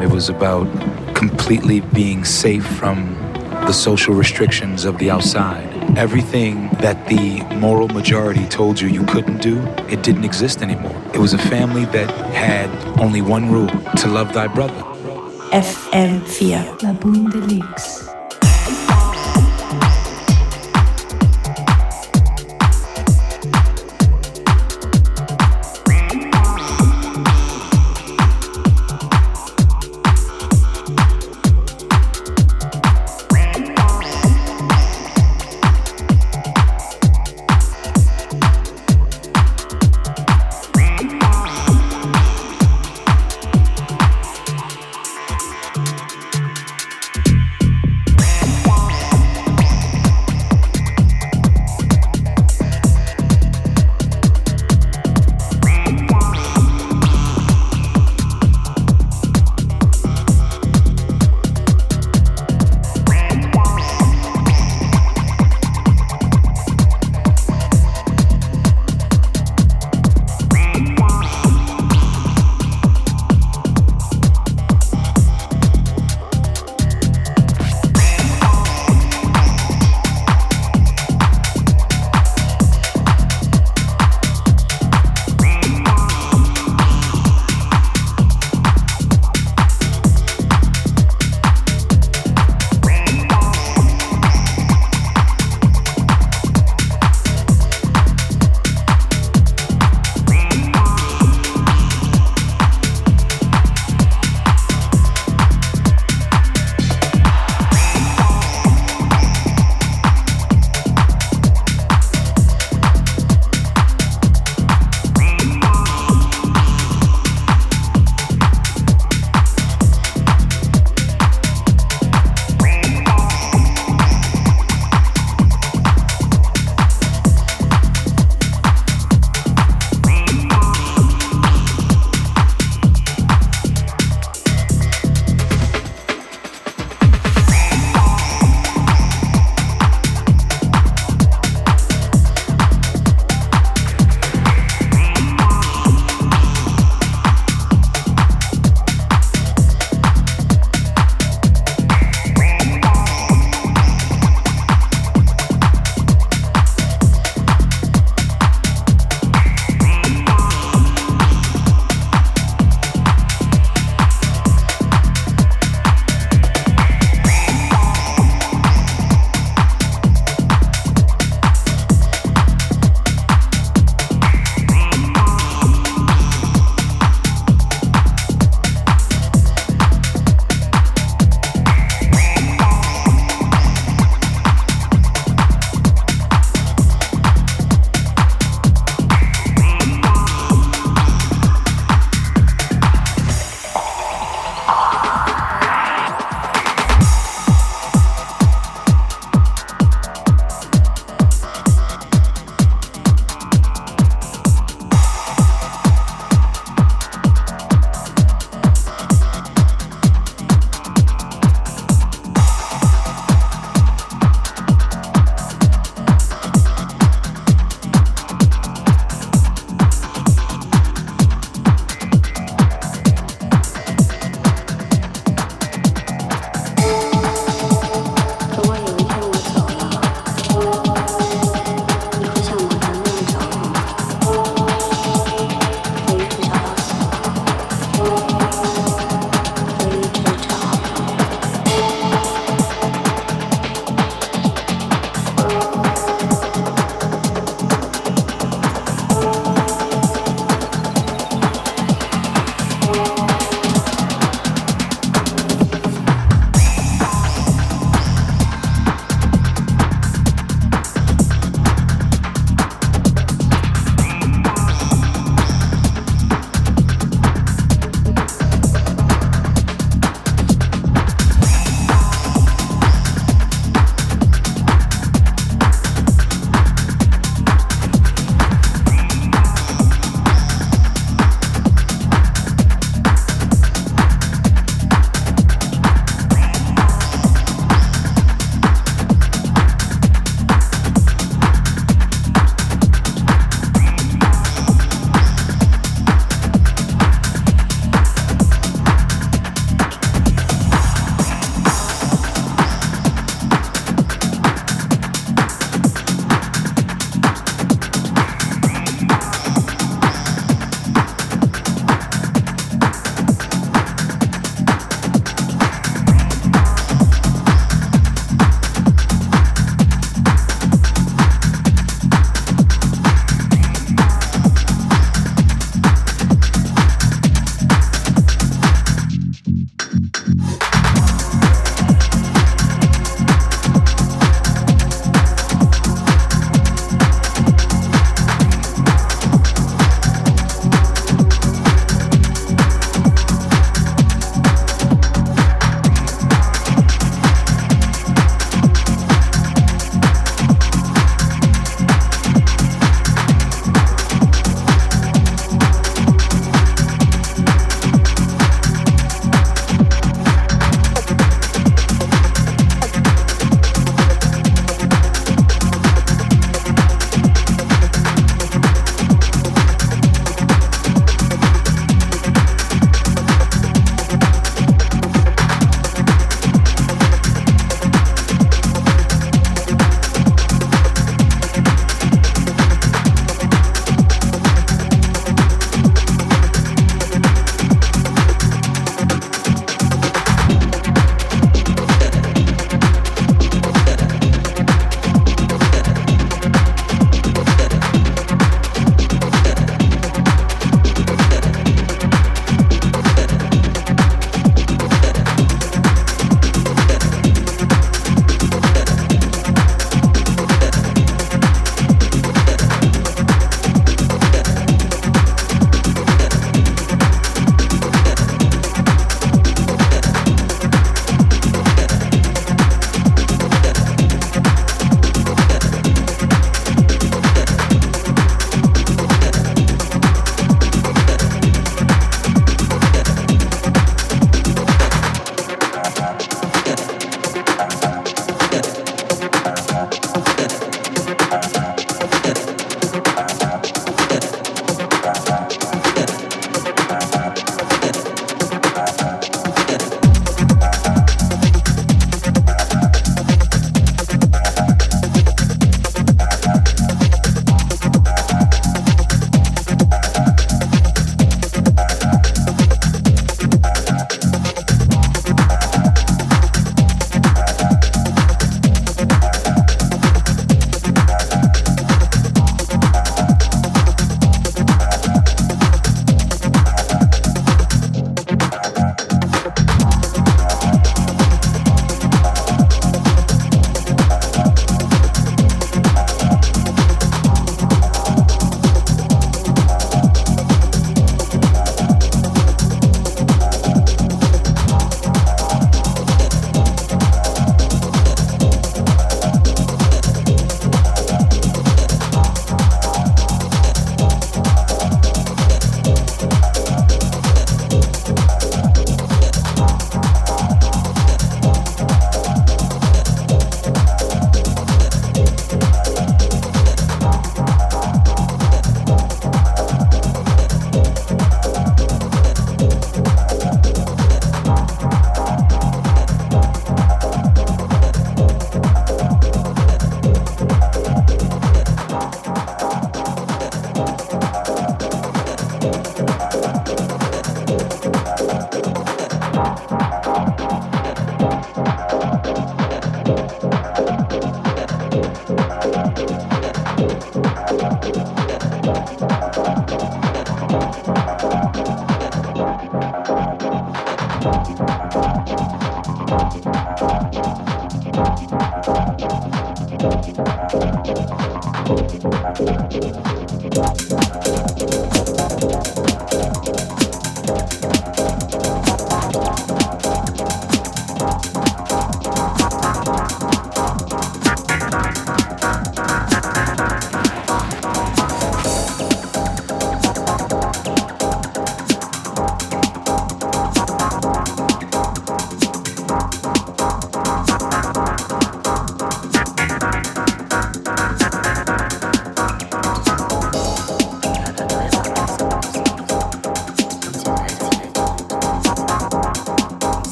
It was about completely being safe from the social restrictions of the outside. Everything that the moral majority told you you couldn't do, it didn't exist anymore. It was a family that had only one rule to love thy brother. FM4 La Boum de Luxe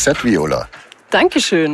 Set, Viola. Dankeschön.